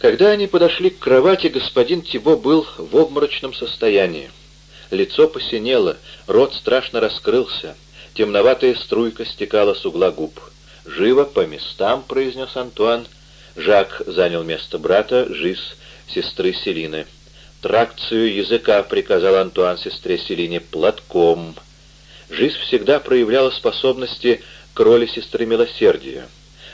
Когда они подошли к кровати, господин Тибо был в обморочном состоянии. Лицо посинело, рот страшно раскрылся, темноватая струйка стекала с угла губ. «Живо, по местам», — произнес Антуан. Жак занял место брата, Жиз — сестры Селины. «Тракцию языка», — приказал Антуан сестре Селине, — «платком». Жиз всегда проявляла способности к роли сестры милосердия.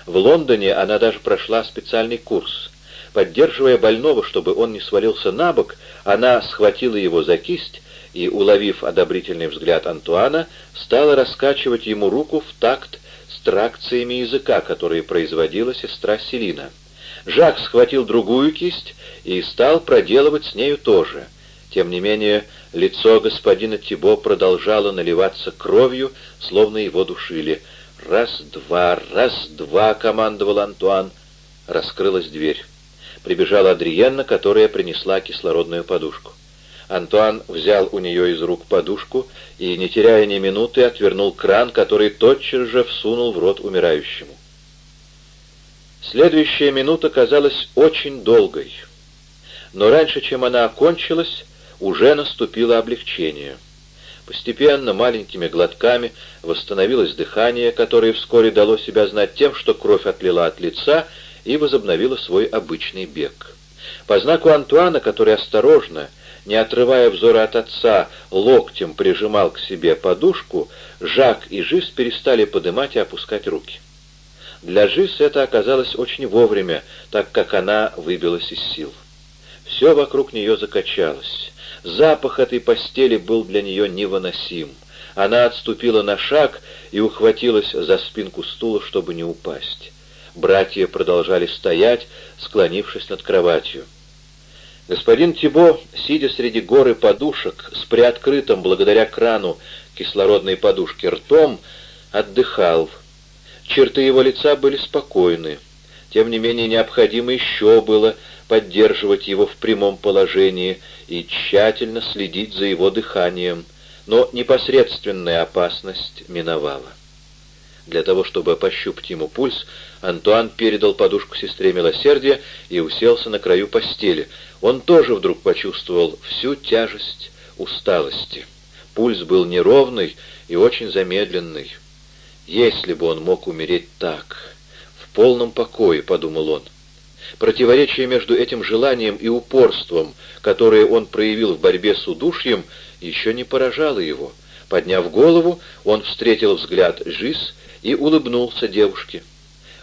В Лондоне она даже прошла специальный курс. Поддерживая больного, чтобы он не свалился на бок, она схватила его за кисть и, уловив одобрительный взгляд Антуана, стала раскачивать ему руку в такт с тракциями языка, которые производила сестра Селина. Жак схватил другую кисть и стал проделывать с нею тоже. Тем не менее, лицо господина Тибо продолжало наливаться кровью, словно его душили. «Раз-два, раз-два!» — командовал Антуан. Раскрылась дверь. Прибежала Адриенна, которая принесла кислородную подушку. Антуан взял у нее из рук подушку и, не теряя ни минуты, отвернул кран, который тотчас же всунул в рот умирающему. Следующая минута казалась очень долгой, но раньше, чем она окончилась, уже наступило облегчение. Постепенно, маленькими глотками, восстановилось дыхание, которое вскоре дало себя знать тем, что кровь отлила от лица и возобновила свой обычный бег. По знаку Антуана, который осторожно, не отрывая взора от отца, локтем прижимал к себе подушку, Жак и Жиз перестали поднимать и опускать руки. Для Жиз это оказалось очень вовремя, так как она выбилась из сил. Все вокруг нее закачалось. Запах этой постели был для нее невыносим. Она отступила на шаг и ухватилась за спинку стула, чтобы не упасть. Братья продолжали стоять, склонившись над кроватью. Господин Тибо, сидя среди горы подушек, с приоткрытым благодаря крану кислородной подушки ртом, отдыхал. Черты его лица были спокойны. Тем не менее, необходимо еще было поддерживать его в прямом положении и тщательно следить за его дыханием, но непосредственная опасность миновала. Для того, чтобы пощупать ему пульс, Антуан передал подушку сестре милосердия и уселся на краю постели. Он тоже вдруг почувствовал всю тяжесть усталости. Пульс был неровный и очень замедленный. Если бы он мог умереть так, в полном покое, подумал он. Противоречие между этим желанием и упорством, которое он проявил в борьбе с удушьем, еще не поражало его. Подняв голову, он встретил взгляд Жиз и улыбнулся девушке.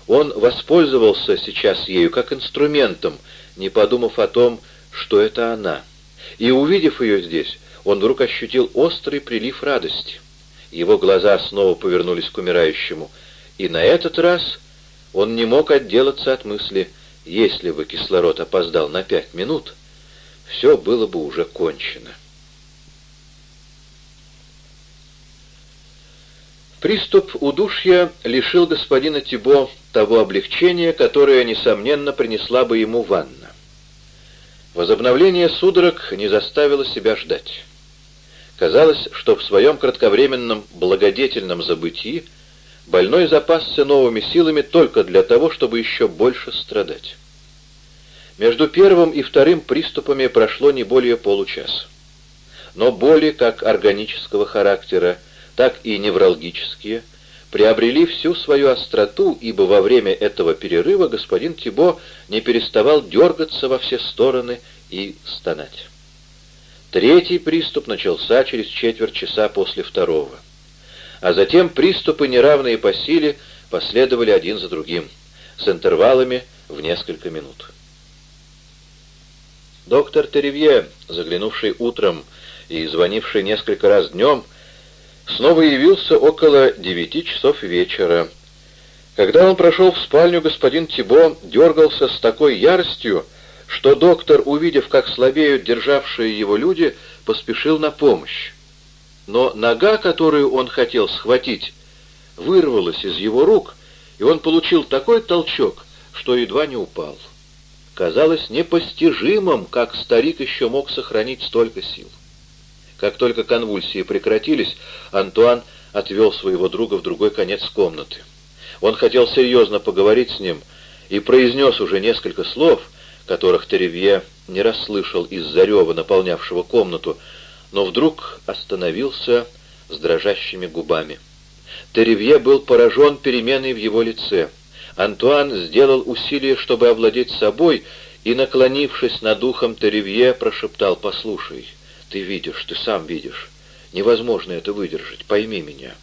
Он воспользовался сейчас ею как инструментом, не подумав о том, что это она. И, увидев ее здесь, он вдруг ощутил острый прилив радости. Его глаза снова повернулись к умирающему, и на этот раз он не мог отделаться от мысли, если бы кислород опоздал на пять минут, все было бы уже кончено. Приступ удушья лишил господина Тибо того облегчения, которое, несомненно, принесла бы ему ванна. Возобновление судорог не заставило себя ждать. Казалось, что в своем кратковременном благодетельном забытии больной запасся новыми силами только для того, чтобы еще больше страдать. Между первым и вторым приступами прошло не более получаса. Но боли как органического характера, так и невралгические приобрели всю свою остроту, ибо во время этого перерыва господин Тибо не переставал дергаться во все стороны и стонать. Третий приступ начался через четверть часа после второго. А затем приступы, неравные по силе, последовали один за другим, с интервалами в несколько минут. Доктор Теревье, заглянувший утром и звонивший несколько раз днем, снова явился около девяти часов вечера. Когда он прошел в спальню, господин Тибо дергался с такой яростью, что доктор, увидев, как слабеют державшие его люди, поспешил на помощь. Но нога, которую он хотел схватить, вырвалась из его рук, и он получил такой толчок, что едва не упал. Казалось непостижимым, как старик еще мог сохранить столько сил. Как только конвульсии прекратились, Антуан отвел своего друга в другой конец комнаты. Он хотел серьезно поговорить с ним и произнес уже несколько слов, которых Теревье не расслышал из-за рева, наполнявшего комнату, но вдруг остановился с дрожащими губами. Теревье был поражен переменой в его лице. Антуан сделал усилие, чтобы овладеть собой, и, наклонившись над ухом Теревье, прошептал «Послушай, ты видишь, ты сам видишь. Невозможно это выдержать, пойми меня».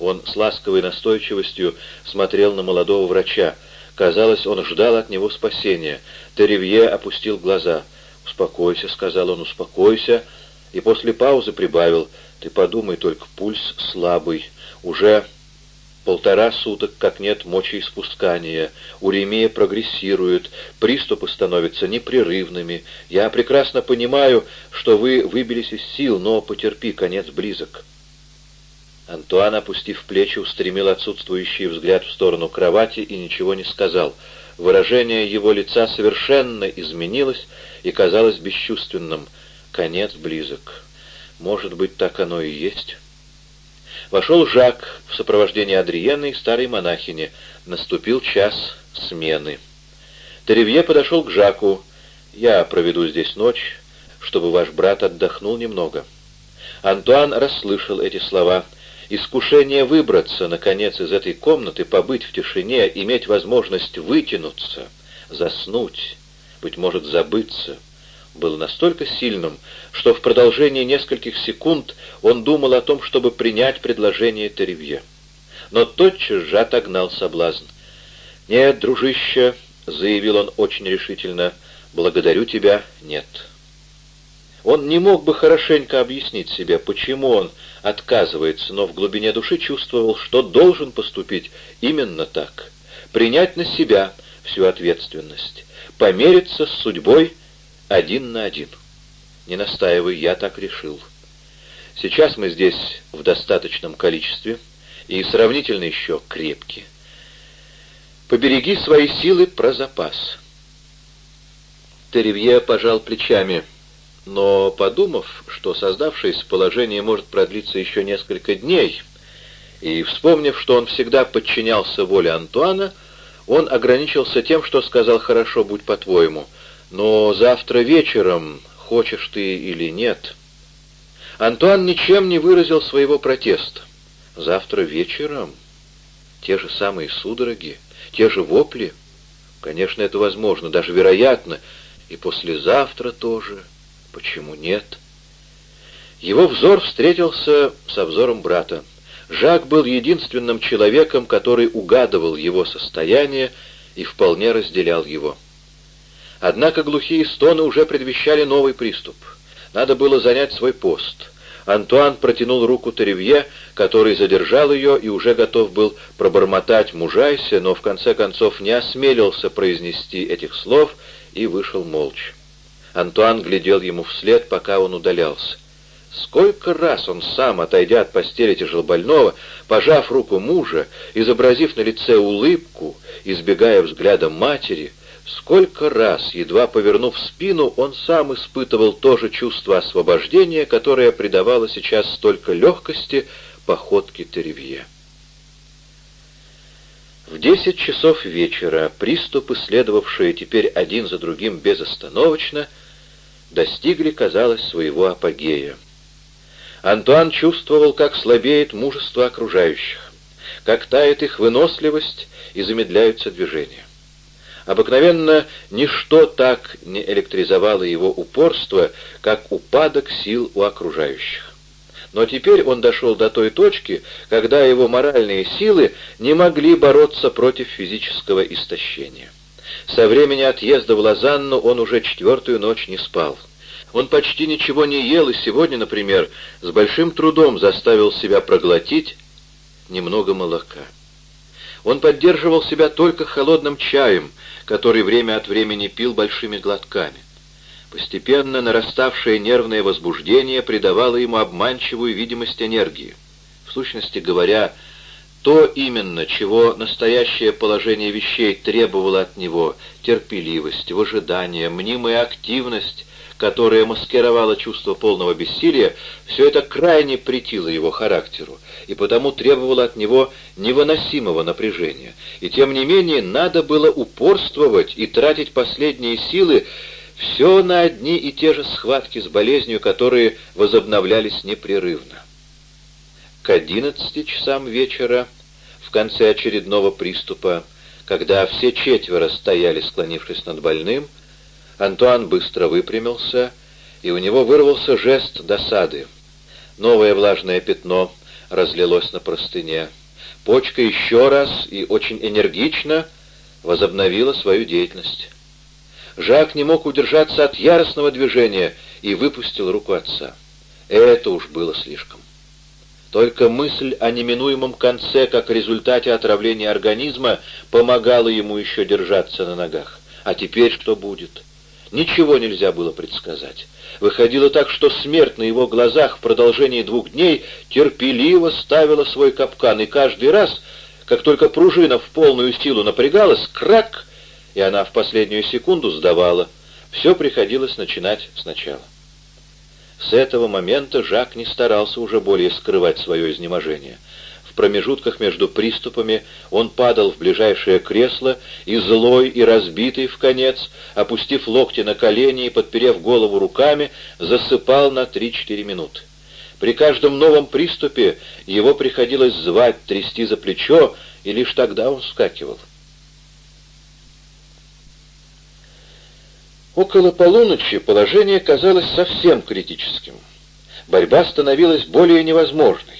Он с ласковой настойчивостью смотрел на молодого врача. Казалось, он ждал от него спасения. Теревье опустил глаза. «Успокойся», — сказал он, — «успокойся». И после паузы прибавил, «Ты подумай, только пульс слабый. Уже полтора суток, как нет мочеиспускания. Уремия прогрессирует, приступы становятся непрерывными. Я прекрасно понимаю, что вы выбились из сил, но потерпи, конец близок». Антуан, опустив плечи, устремил отсутствующий взгляд в сторону кровати и ничего не сказал. Выражение его лица совершенно изменилось и казалось бесчувственным. Конец близок. Может быть, так оно и есть. Вошел Жак в сопровождении Адриены и старой монахини. Наступил час смены. Теревье подошел к Жаку. «Я проведу здесь ночь, чтобы ваш брат отдохнул немного». Антуан расслышал эти слова — Искушение выбраться, наконец, из этой комнаты, побыть в тишине, иметь возможность вытянуться, заснуть, быть может, забыться, было настолько сильным, что в продолжении нескольких секунд он думал о том, чтобы принять предложение Теревье. Но тотчас же отогнал соблазн. «Нет, дружище», — заявил он очень решительно, — «благодарю тебя, нет». Он не мог бы хорошенько объяснить себе, почему он отказывается, но в глубине души чувствовал, что должен поступить именно так. Принять на себя всю ответственность, помериться с судьбой один на один. Не настаивай, я так решил. Сейчас мы здесь в достаточном количестве и сравнительно еще крепки. Побереги свои силы про запас. Теревье пожал плечами — но, подумав, что создавшееся положение может продлиться еще несколько дней, и вспомнив, что он всегда подчинялся воле Антуана, он ограничился тем, что сказал «хорошо, будь по-твоему», но завтра вечером, хочешь ты или нет. Антуан ничем не выразил своего протеста. Завтра вечером те же самые судороги, те же вопли. Конечно, это возможно, даже вероятно, и послезавтра тоже. Почему нет? Его взор встретился со взором брата. Жак был единственным человеком, который угадывал его состояние и вполне разделял его. Однако глухие стоны уже предвещали новый приступ. Надо было занять свой пост. Антуан протянул руку Теревье, который задержал ее и уже готов был пробормотать «мужайся», но в конце концов не осмелился произнести этих слов и вышел молча. Антуан глядел ему вслед, пока он удалялся. Сколько раз он сам, отойдя от постели тяжелобольного, пожав руку мужа, изобразив на лице улыбку, избегая взгляда матери, сколько раз, едва повернув спину, он сам испытывал то же чувство освобождения, которое придавало сейчас столько легкости походке Теревье. В десять часов вечера приступы, следовавшие теперь один за другим безостановочно, достигли, казалось, своего апогея. Антуан чувствовал, как слабеет мужество окружающих, как тает их выносливость и замедляются движения. Обыкновенно ничто так не электризовало его упорство, как упадок сил у окружающих. Но теперь он дошел до той точки, когда его моральные силы не могли бороться против физического истощения. Со времени отъезда в Лозанну он уже четвертую ночь не спал. Он почти ничего не ел, и сегодня, например, с большим трудом заставил себя проглотить немного молока. Он поддерживал себя только холодным чаем, который время от времени пил большими глотками. Постепенно нараставшее нервное возбуждение придавало ему обманчивую видимость энергии. В сущности говоря, то именно, чего настоящее положение вещей требовало от него, терпеливость, выжидание, мнимая активность, которая маскировала чувство полного бессилия, все это крайне претило его характеру, и потому требовало от него невыносимого напряжения. И тем не менее надо было упорствовать и тратить последние силы все на одни и те же схватки с болезнью, которые возобновлялись непрерывно. К одиннадцати часам вечера, в конце очередного приступа, когда все четверо стояли, склонившись над больным, Антуан быстро выпрямился, и у него вырвался жест досады. Новое влажное пятно разлилось на простыне. Почка еще раз и очень энергично возобновила свою деятельность. Жак не мог удержаться от яростного движения и выпустил руку отца. Это уж было слишком. Только мысль о неминуемом конце, как результате отравления организма, помогала ему еще держаться на ногах. А теперь что будет? Ничего нельзя было предсказать. Выходило так, что смерть на его глазах в продолжении двух дней терпеливо ставила свой капкан, и каждый раз, как только пружина в полную силу напрягалась, крак, и она в последнюю секунду сдавала. Все приходилось начинать сначала. С этого момента Жак не старался уже более скрывать свое изнеможение. В промежутках между приступами он падал в ближайшее кресло и злой, и разбитый в конец, опустив локти на колени и подперев голову руками, засыпал на 3-4 минуты. При каждом новом приступе его приходилось звать, трясти за плечо, и лишь тогда он вскакивал. Около полуночи положение казалось совсем критическим. Борьба становилась более невозможной.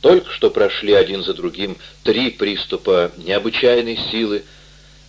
Только что прошли один за другим три приступа необычайной силы,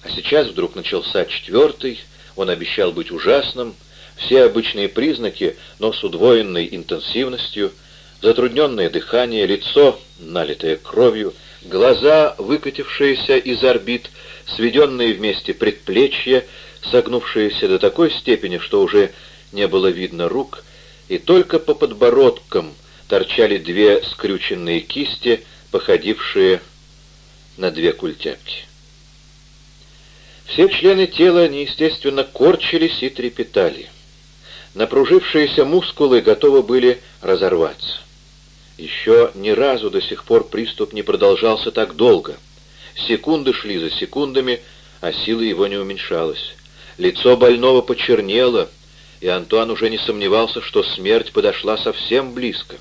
а сейчас вдруг начался четвертый, он обещал быть ужасным, все обычные признаки, но с удвоенной интенсивностью, затрудненное дыхание, лицо, налитое кровью, глаза, выкатившиеся из орбит, сведенные вместе предплечья, согнувшиеся до такой степени, что уже не было видно рук, и только по подбородкам торчали две скрюченные кисти, походившие на две культяпки. Все члены тела неестественно корчились и трепетали. Напружившиеся мускулы готовы были разорваться. Еще ни разу до сих пор приступ не продолжался так долго. Секунды шли за секундами, а сила его не уменьшалась. Лицо больного почернело, и Антуан уже не сомневался, что смерть подошла совсем близко.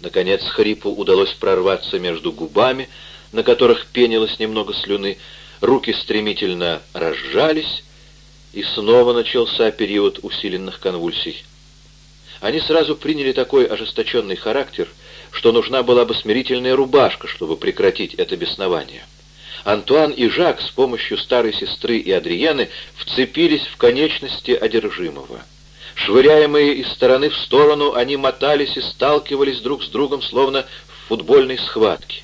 Наконец хрипу удалось прорваться между губами, на которых пенилось немного слюны, руки стремительно разжались, и снова начался период усиленных конвульсий. Они сразу приняли такой ожесточенный характер, что нужна была бы смирительная рубашка, чтобы прекратить это беснование. Антуан и Жак с помощью старой сестры и Адриены вцепились в конечности одержимого. Швыряемые из стороны в сторону, они мотались и сталкивались друг с другом, словно в футбольной схватке.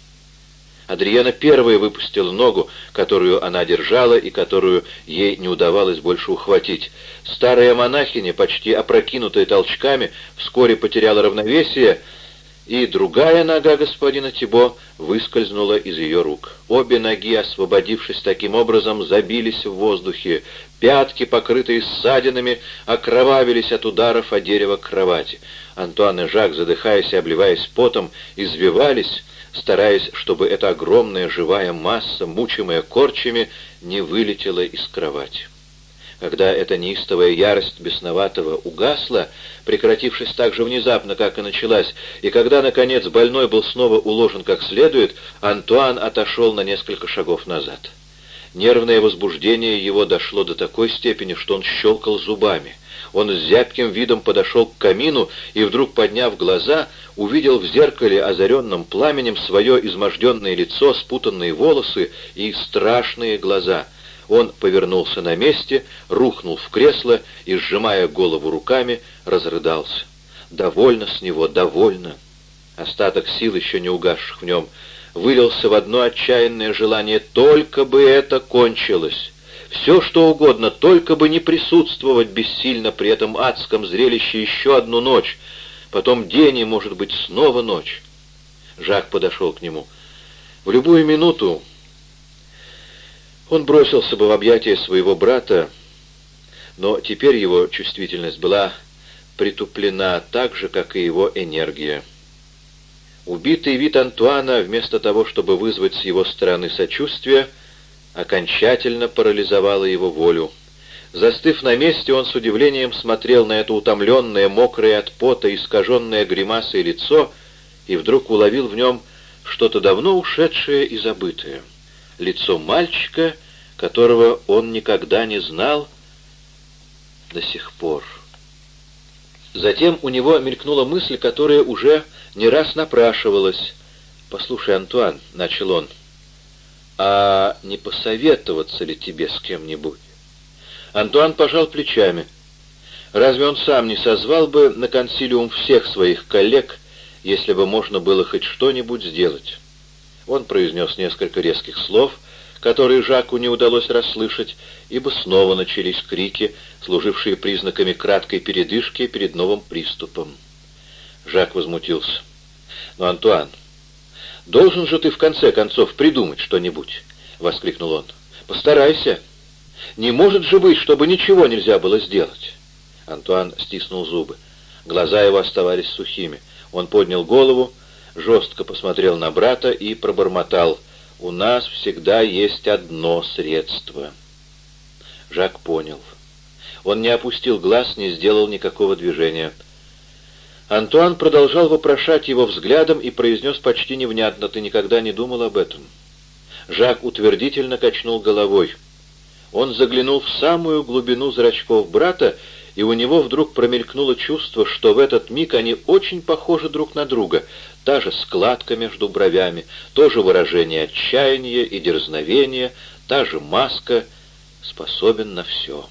Адриена первая выпустила ногу, которую она держала и которую ей не удавалось больше ухватить. Старая монахиня, почти опрокинутая толчками, вскоре потеряла равновесие, и другая нога господина Тибо выскользнула из ее рук. Обе ноги, освободившись таким образом, забились в воздухе. Пятки, покрытые ссадинами, окровавились от ударов о дерево кровати. Антуан и Жак, задыхаясь и обливаясь потом, извивались, стараясь, чтобы эта огромная живая масса, мучимая корчами, не вылетела из кровати. Когда эта неистовая ярость бесноватого угасла, прекратившись так же внезапно, как и началась, и когда, наконец, больной был снова уложен как следует, Антуан отошел на несколько шагов назад. Нервное возбуждение его дошло до такой степени, что он щелкал зубами. Он с зябким видом подошел к камину и, вдруг подняв глаза, увидел в зеркале, озаренном пламенем, свое изможденное лицо, спутанные волосы и страшные глаза — он повернулся на месте, рухнул в кресло и, сжимая голову руками, разрыдался. «Довольно с него, довольно!» Остаток сил, еще не угасших в нем, вылился в одно отчаянное желание «только бы это кончилось!» Все, что угодно, только бы не присутствовать бессильно при этом адском зрелище еще одну ночь, потом день и, может быть, снова ночь. Жак подошел к нему. В любую минуту он бросился бы в объятия своего брата, но теперь его чувствительность была притуплена так же, как и его энергия. Убитый вид Антуана, вместо того, чтобы вызвать с его стороны сочувствие, окончательно парализовало его волю. Застыв на месте, он с удивлением смотрел на это утомленное, мокрое от пота, искаженное гримасой лицо, и вдруг уловил в нем что-то давно ушедшее и забытое. Лицо мальчика, которого он никогда не знал до сих пор. Затем у него мелькнула мысль, которая уже не раз напрашивалась. «Послушай, Антуан», — начал он, — «а не посоветоваться ли тебе с кем-нибудь?» Антуан пожал плечами. Разве он сам не созвал бы на консилиум всех своих коллег, если бы можно было хоть что-нибудь сделать? Он произнес несколько резких слов, которые Жаку не удалось расслышать, ибо снова начались крики, служившие признаками краткой передышки перед новым приступом. Жак возмутился. «Но, Антуан, должен же ты в конце концов придумать что-нибудь!» — воскликнул он. «Постарайся!» Не может же быть, чтобы ничего нельзя было сделать. Антуан стиснул зубы. Глаза его оставались сухими. Он поднял голову, жестко посмотрел на брата и пробормотал. «У нас всегда есть одно средство». Жак понял. Он не опустил глаз, не сделал никакого движения. Антуан продолжал вопрошать его взглядом и произнес почти невнятно, «Ты никогда не думал об этом?» Жак утвердительно качнул головой. Он заглянул в самую глубину зрачков брата, и у него вдруг промелькнуло чувство, что в этот миг они очень похожи друг на друга. Та же складка между бровями, то же выражение отчаяния и дерзновения, та же маска, способен на все.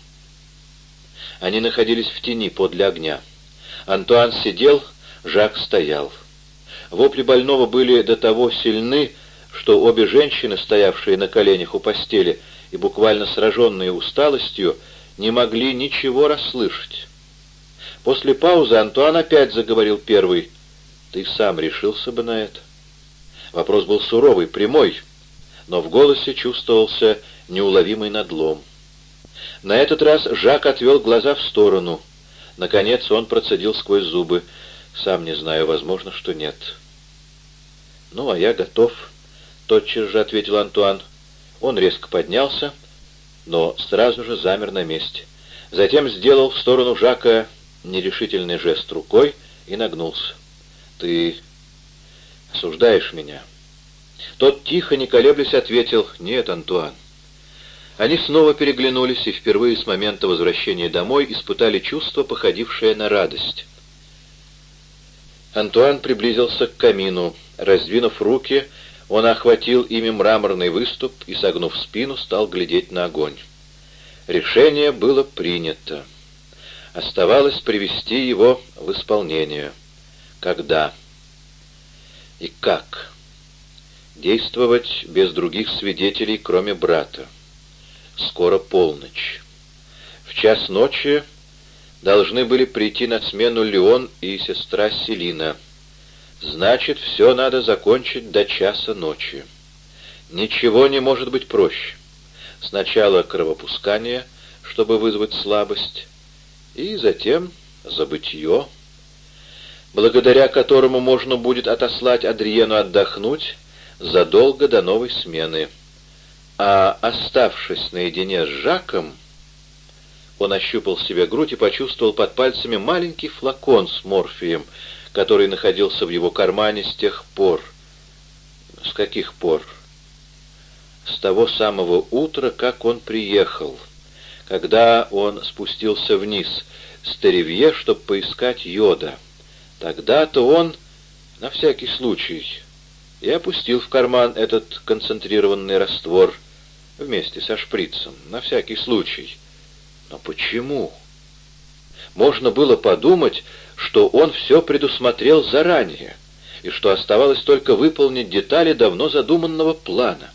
Они находились в тени подле огня. Антуан сидел, Жак стоял. Вопли больного были до того сильны, что обе женщины, стоявшие на коленях у постели, и буквально сраженные усталостью, не могли ничего расслышать. После паузы Антуан опять заговорил первый. «Ты сам решился бы на это?» Вопрос был суровый, прямой, но в голосе чувствовался неуловимый надлом. На этот раз Жак отвел глаза в сторону. Наконец он процедил сквозь зубы. «Сам не знаю, возможно, что нет». «Ну, а я готов», — тотчас же ответил Антуан. Он резко поднялся, но сразу же замер на месте. Затем сделал в сторону Жака нерешительный жест рукой и нагнулся. «Ты осуждаешь меня?» Тот тихо, не колеблясь, ответил «Нет, Антуан». Они снова переглянулись и впервые с момента возвращения домой испытали чувство, походившее на радость. Антуан приблизился к камину. Раздвинув руки, он охватил ими мраморный выступ и, согнув спину, стал глядеть на огонь. Решение было принято. Оставалось привести его в исполнение. Когда? И как? Действовать без других свидетелей, кроме брата. Скоро полночь. В час ночи должны были прийти на смену Леон и сестра Селина — Значит, все надо закончить до часа ночи. Ничего не может быть проще. Сначала кровопускание, чтобы вызвать слабость, и затем забытье, благодаря которому можно будет отослать Адриену отдохнуть задолго до новой смены. А оставшись наедине с Жаком, он ощупал себе грудь и почувствовал под пальцами маленький флакон с морфием — который находился в его кармане с тех пор. С каких пор? С того самого утра, как он приехал, когда он спустился вниз с Теревье, чтобы поискать йода. Тогда-то он, на всякий случай, и опустил в карман этот концентрированный раствор вместе со шприцем, на всякий случай. Но почему? Можно было подумать, что он все предусмотрел заранее, и что оставалось только выполнить детали давно задуманного плана.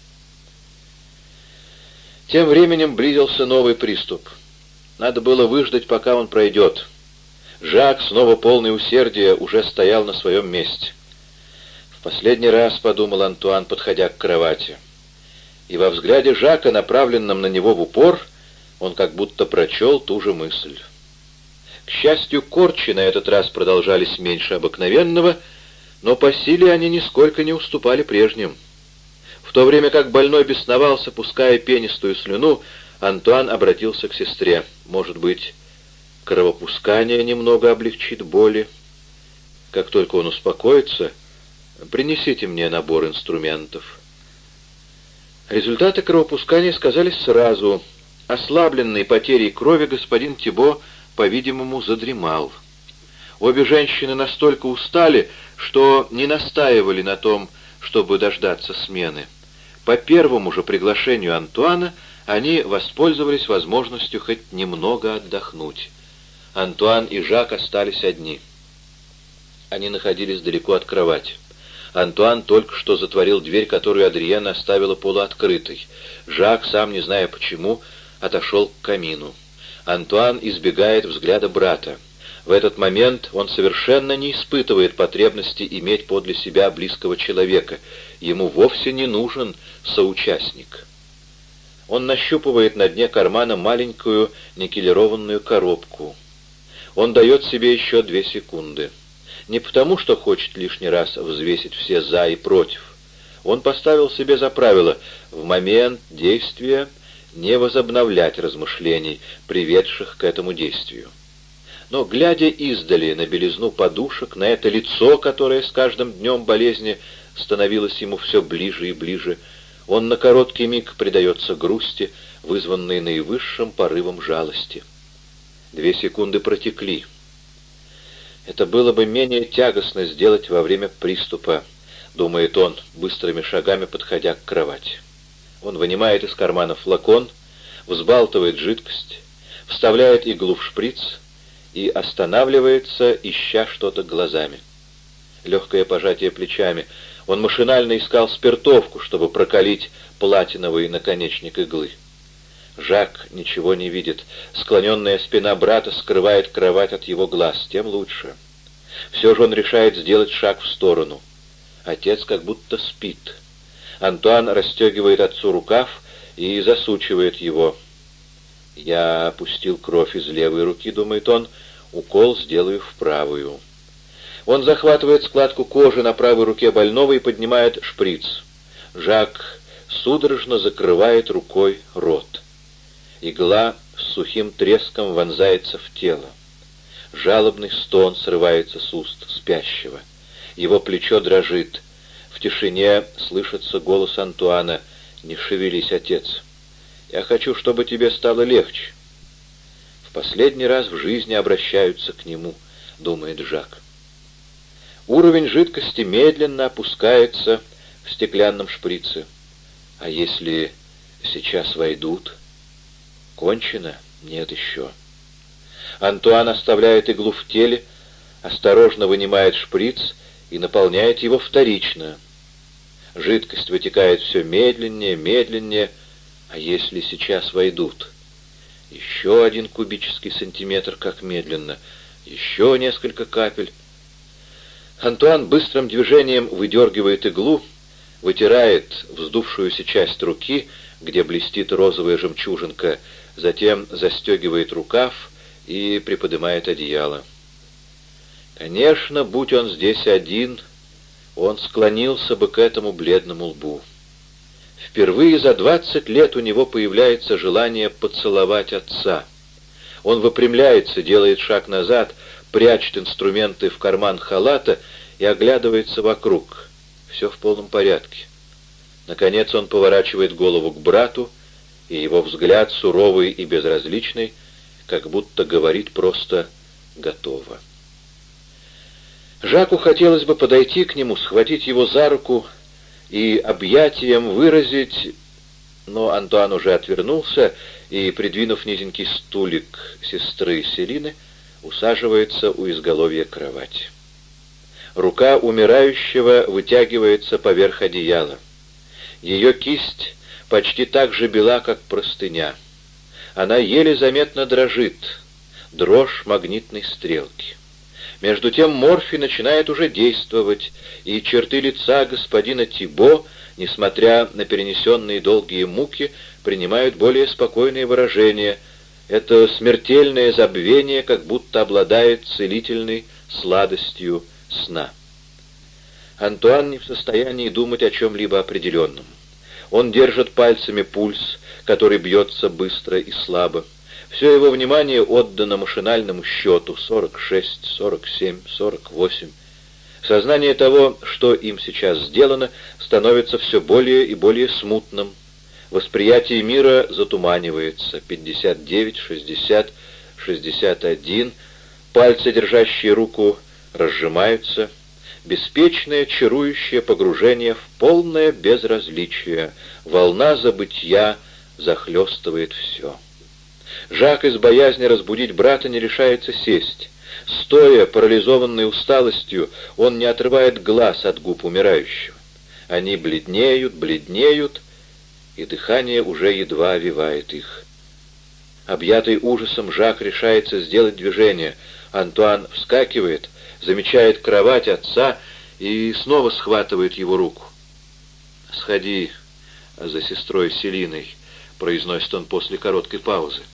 Тем временем близился новый приступ. Надо было выждать, пока он пройдет. Жак, снова полный усердия, уже стоял на своем месте. В последний раз», — подумал Антуан, подходя к кровати. И во взгляде Жака, направленном на него в упор, он как будто прочел ту же мысль. К счастью, корчи на этот раз продолжались меньше обыкновенного, но по силе они нисколько не уступали прежним. В то время как больной бесновался, пуская пенистую слюну, Антуан обратился к сестре. «Может быть, кровопускание немного облегчит боли? Как только он успокоится, принесите мне набор инструментов». Результаты кровопускания сказались сразу. Ослабленный потерей крови господин Тибо, по-видимому, задремал. Обе женщины настолько устали, что не настаивали на том, чтобы дождаться смены. По первому же приглашению Антуана они воспользовались возможностью хоть немного отдохнуть. Антуан и Жак остались одни. Они находились далеко от кровати. Антуан только что затворил дверь, которую Адриена оставила полуоткрытой. Жак, сам не зная почему, отошел к камину. Антуан избегает взгляда брата. В этот момент он совершенно не испытывает потребности иметь подле себя близкого человека. Ему вовсе не нужен соучастник. Он нащупывает на дне кармана маленькую никелированную коробку. Он дает себе еще две секунды. Не потому, что хочет лишний раз взвесить все «за» и «против». Он поставил себе за правило в момент действия не возобновлять размышлений, приведших к этому действию. Но, глядя издали на белизну подушек, на это лицо, которое с каждым днем болезни становилось ему все ближе и ближе, он на короткий миг предается грусти, вызванной наивысшим порывом жалости. Две секунды протекли. Это было бы менее тягостно сделать во время приступа, думает он, быстрыми шагами подходя к кровати. Он вынимает из кармана флакон, взбалтывает жидкость, вставляет иглу в шприц и останавливается, ища что-то глазами. Легкое пожатие плечами. Он машинально искал спиртовку, чтобы прокалить платиновый наконечник иглы. Жак ничего не видит. Склоненная спина брата скрывает кровать от его глаз. Тем лучше. Все же он решает сделать шаг в сторону. Отец как будто спит. Антуан расстегивает отцу рукав и засучивает его. «Я опустил кровь из левой руки», — думает он, — «укол сделаю в правую». Он захватывает складку кожи на правой руке больного и поднимает шприц. Жак судорожно закрывает рукой рот. Игла с сухим треском вонзается в тело. Жалобный стон срывается с уст спящего. Его плечо дрожит. Тишине слышится голос Антуана «Не шевелись, отец». Я хочу, чтобы тебе стало легче. В последний раз в жизни обращаются к нему, думает Жак. Уровень жидкости медленно опускается в стеклянном шприце. А если сейчас войдут? Кончено? Нет еще. Антуан оставляет иглу в теле, осторожно вынимает шприц и наполняет его вторично. Жидкость вытекает все медленнее, медленнее, а если сейчас войдут? Еще один кубический сантиметр, как медленно. Еще несколько капель. Антуан быстрым движением выдергивает иглу, вытирает вздувшуюся часть руки, где блестит розовая жемчужинка, затем застегивает рукав и приподнимает одеяло. Конечно, будь он здесь один, он склонился бы к этому бледному лбу. Впервые за двадцать лет у него появляется желание поцеловать отца. Он выпрямляется, делает шаг назад, прячет инструменты в карман халата и оглядывается вокруг. Все в полном порядке. Наконец он поворачивает голову к брату, и его взгляд, суровый и безразличный, как будто говорит просто «готово». Жаку хотелось бы подойти к нему, схватить его за руку и объятием выразить... Но Антуан уже отвернулся и, придвинув низенький стулик сестры Селины, усаживается у изголовья кровати. Рука умирающего вытягивается поверх одеяла. Ее кисть почти так же бела, как простыня. Она еле заметно дрожит, дрожь магнитной стрелки. Между тем морфий начинает уже действовать, и черты лица господина Тибо, несмотря на перенесенные долгие муки, принимают более спокойные выражения. Это смертельное забвение как будто обладает целительной сладостью сна. Антуан не в состоянии думать о чем-либо определенном. Он держит пальцами пульс, который бьется быстро и слабо. Все его внимание отдано машинальному счету 46, 47, 48. Сознание того, что им сейчас сделано, становится все более и более смутным. Восприятие мира затуманивается. 59, 60, 61. Пальцы, держащие руку, разжимаются. Беспечное, чарующее погружение в полное безразличие. Волна забытья захлестывает все. Жак из боязни разбудить брата не решается сесть. Стоя, парализованный усталостью, он не отрывает глаз от губ умирающего. Они бледнеют, бледнеют, и дыхание уже едва овивает их. Объятый ужасом, Жак решается сделать движение. Антуан вскакивает, замечает кровать отца и снова схватывает его руку. «Сходи за сестрой Селиной», — произносит он после короткой паузы.